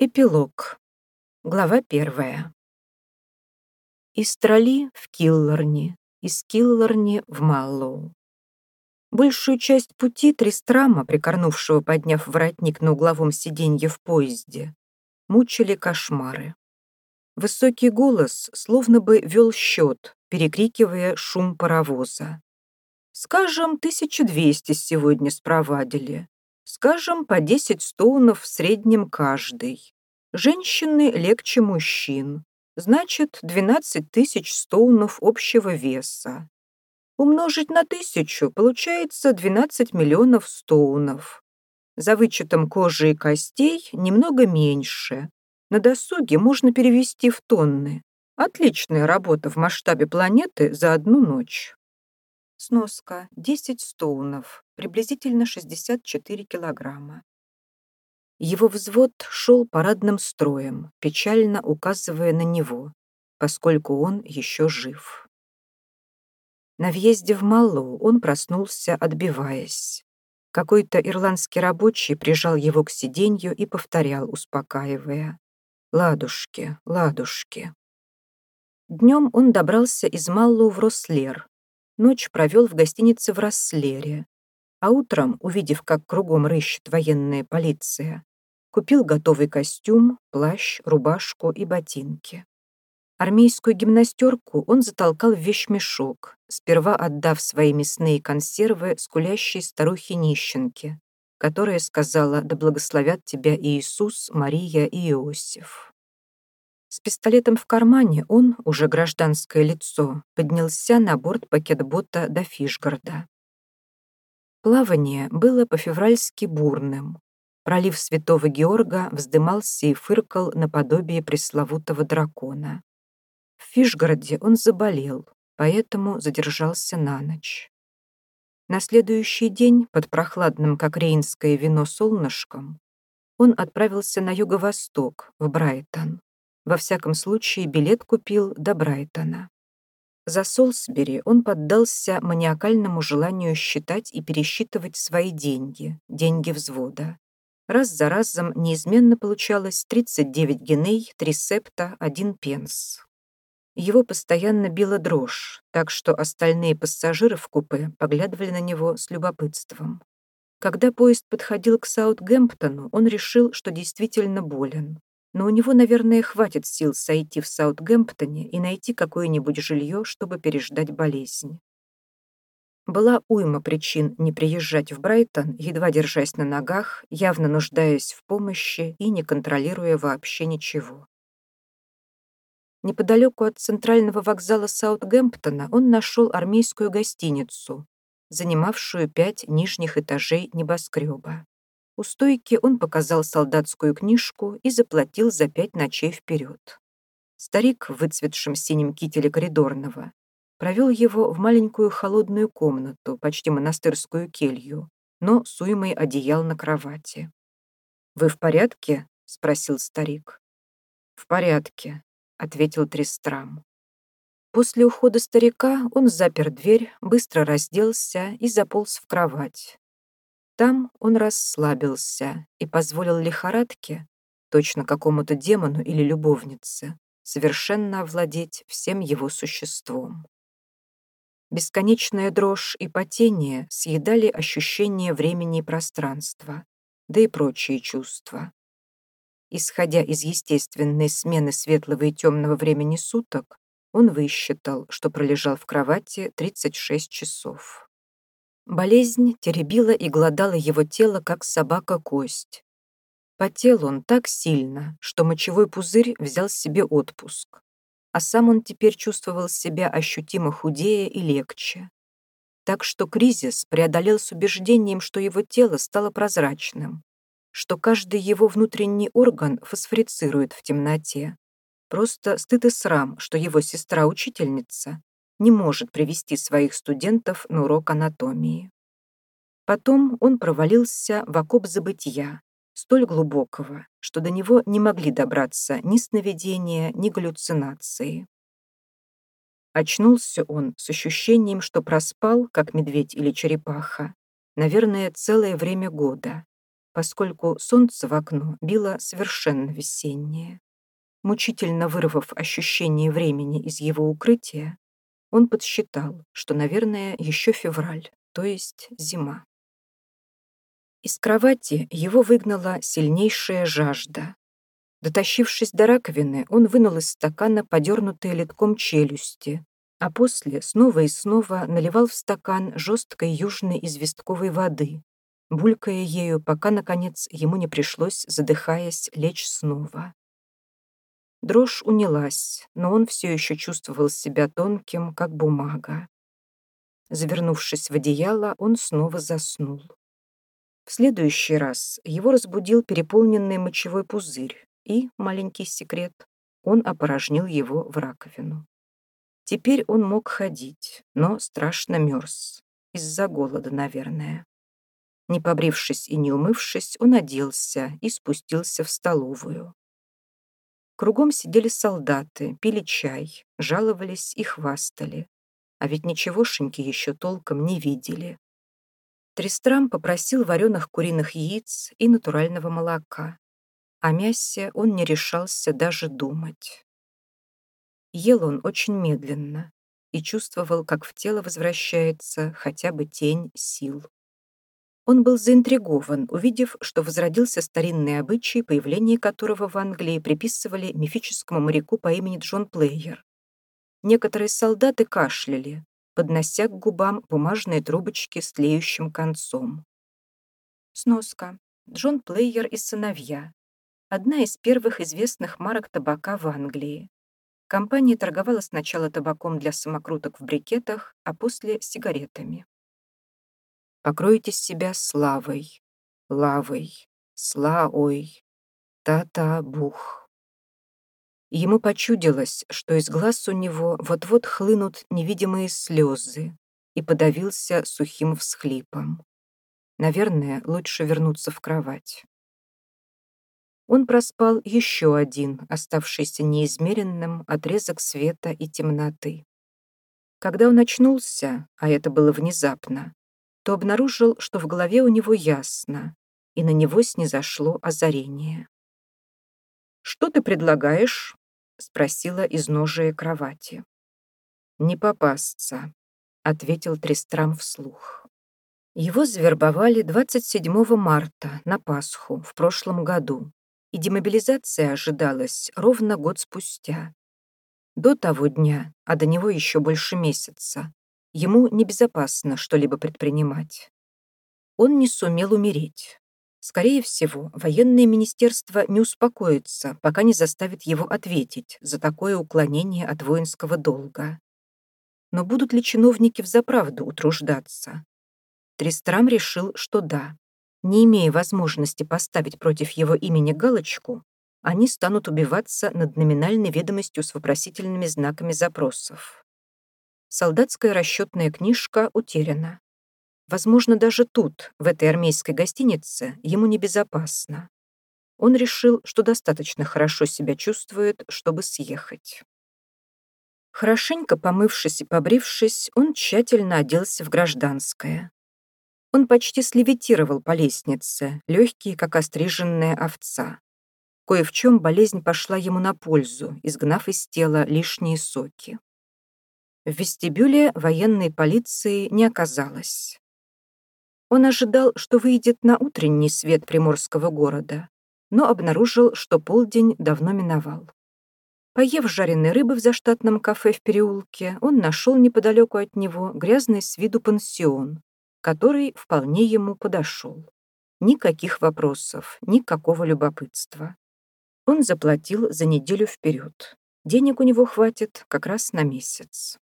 Эпилог. Глава первая. Из Тролли в Киллорни, из Киллорни в Маллоу. Большую часть пути Тристрама, прикорнувшего, подняв воротник на угловом сиденье в поезде, мучили кошмары. Высокий голос словно бы вел счет, перекрикивая шум паровоза. «Скажем, 1200 сегодня спровадили. Скажем, по 10 стоунов в среднем каждый. Женщины легче мужчин. Значит, 12 тысяч стоунов общего веса. Умножить на тысячу получается 12 миллионов стоунов. За вычетом кожи и костей немного меньше. На досуге можно перевести в тонны. Отличная работа в масштабе планеты за одну ночь. Сноска 10 стоунов, приблизительно 64 килограмма. Его взвод шел парадным строем, печально указывая на него, поскольку он еще жив. На въезде в Маллоу он проснулся, отбиваясь. Какой-то ирландский рабочий прижал его к сиденью и повторял, успокаивая. «Ладушки, ладушки». Днем он добрался из Маллоу в Рослер, Ночь провел в гостинице в Расслере, а утром, увидев, как кругом рыщет военная полиция, купил готовый костюм, плащ, рубашку и ботинки. Армейскую гимнастерку он затолкал в вещмешок, сперва отдав свои мясные консервы скулящей старухе-нищенке, которая сказала «Да благословят тебя Иисус, Мария и Иосиф». С пистолетом в кармане он, уже гражданское лицо, поднялся на борт пакетбота до Фишгарда. Плавание было по-февральски бурным. Пролив Святого Георга вздымался и фыркал наподобие пресловутого дракона. В Фишгороде он заболел, поэтому задержался на ночь. На следующий день, под прохладным, как рейнское вино, солнышком, он отправился на юго-восток, в Брайтон. Во всяком случае, билет купил до Брайтона. За Солсбери он поддался маниакальному желанию считать и пересчитывать свои деньги, деньги взвода. Раз за разом неизменно получалось 39 геней, 3 септа, 1 пенс. Его постоянно била дрожь, так что остальные пассажиры в купе поглядывали на него с любопытством. Когда поезд подходил к Саутгемптону, он решил, что действительно болен но у него, наверное, хватит сил сойти в Саутгемптоне и найти какое-нибудь жилье, чтобы переждать болезнь. Была уйма причин не приезжать в Брайтон, едва держась на ногах, явно нуждаясь в помощи и не контролируя вообще ничего. Неподалеку от центрального вокзала Саутгемптона он нашел армейскую гостиницу, занимавшую пять нижних этажей небоскреба. У стойки он показал солдатскую книжку и заплатил за пять ночей вперед. Старик в выцветшем синем кителе коридорного провел его в маленькую холодную комнату, почти монастырскую келью, но с уймой одеял на кровати. «Вы в порядке?» — спросил старик. «В порядке», — ответил Тристрам. После ухода старика он запер дверь, быстро разделся и заполз в кровать, там он расслабился и позволил лихорадке, точно какому-то демону или любовнице, совершенно овладеть всем его существом. Бесконечная дрожь и потение съедали ощущение времени и пространства, да и прочие чувства. Исходя из естественной смены светлого и темного времени суток, он высчитал, что пролежал в кровати 36 часов. Болезнь теребила и глодала его тело, как собака кость. Потел он так сильно, что мочевой пузырь взял себе отпуск, а сам он теперь чувствовал себя ощутимо худее и легче. Так что кризис преодолел с убеждением, что его тело стало прозрачным, что каждый его внутренний орган фосфорицирует в темноте. Просто стыд и срам, что его сестра-учительница не может привести своих студентов на урок анатомии. Потом он провалился в окоп забытия, столь глубокого, что до него не могли добраться ни сновидения, ни галлюцинации. Очнулся он с ощущением, что проспал, как медведь или черепаха, наверное, целое время года. поскольку солнце в окно било совершенно весеннее. Мучительно вырвав ощущение времени из его укрытия, он подсчитал, что, наверное, еще февраль, то есть зима. Из кровати его выгнала сильнейшая жажда. Дотащившись до раковины, он вынул из стакана подернутые литком челюсти, а после снова и снова наливал в стакан жесткой южной известковой воды, булькая ею, пока, наконец, ему не пришлось, задыхаясь, лечь снова. Дрожь унялась, но он все еще чувствовал себя тонким, как бумага. Завернувшись в одеяло, он снова заснул. В следующий раз его разбудил переполненный мочевой пузырь, и, маленький секрет, он опорожнил его в раковину. Теперь он мог ходить, но страшно мерз. Из-за голода, наверное. Не побрившись и не умывшись, он оделся и спустился в столовую. Кругом сидели солдаты, пили чай, жаловались и хвастали. А ведь ничегошеньки еще толком не видели. Тристрам попросил вареных куриных яиц и натурального молока. О мясе он не решался даже думать. Ел он очень медленно и чувствовал, как в тело возвращается хотя бы тень сил. Он был заинтригован, увидев, что возродился старинный обычай, появление которого в Англии приписывали мифическому моряку по имени Джон Плеер. Некоторые солдаты кашляли, поднося к губам бумажные трубочки с тлеющим концом. Сноска. Джон Плеер и сыновья. Одна из первых известных марок табака в Англии. Компания торговала сначала табаком для самокруток в брикетах, а после — сигаретами. Покройте себя славой, лавой, слаой, та-та-бух. Ему почудилось, что из глаз у него вот-вот хлынут невидимые слезы, и подавился сухим всхлипом. Наверное, лучше вернуться в кровать. Он проспал еще один, оставшийся неизмеренным, отрезок света и темноты. Когда он очнулся, а это было внезапно, то обнаружил, что в голове у него ясно, и на него снизошло озарение. «Что ты предлагаешь?» — спросила из ножия кровати. «Не попасться», — ответил Трестрам вслух. Его завербовали 27 марта на Пасху в прошлом году, и демобилизация ожидалась ровно год спустя. До того дня, а до него еще больше месяца, Ему небезопасно что-либо предпринимать. Он не сумел умереть. Скорее всего, военное министерство не успокоится, пока не заставит его ответить за такое уклонение от воинского долга. Но будут ли чиновники взаправду утруждаться? Тристрам решил, что да. Не имея возможности поставить против его имени галочку, они станут убиваться над номинальной ведомостью с вопросительными знаками запросов солдатская расчетная книжка утеряна. Возможно, даже тут, в этой армейской гостинице, ему небезопасно. Он решил, что достаточно хорошо себя чувствует, чтобы съехать. Хорошенько помывшись и побрившись, он тщательно оделся в гражданское. Он почти слевитировал по лестнице, легкий, как остриженная овца. Кое в чем болезнь пошла ему на пользу, изгнав из тела лишние соки. В вестибюле военной полиции не оказалось. Он ожидал, что выйдет на утренний свет приморского города, но обнаружил, что полдень давно миновал. Поев жареной рыбы в заштатном кафе в переулке, он нашел неподалеку от него грязный с виду пансион, который вполне ему подошел. Никаких вопросов, никакого любопытства. Он заплатил за неделю вперед. Денег у него хватит как раз на месяц.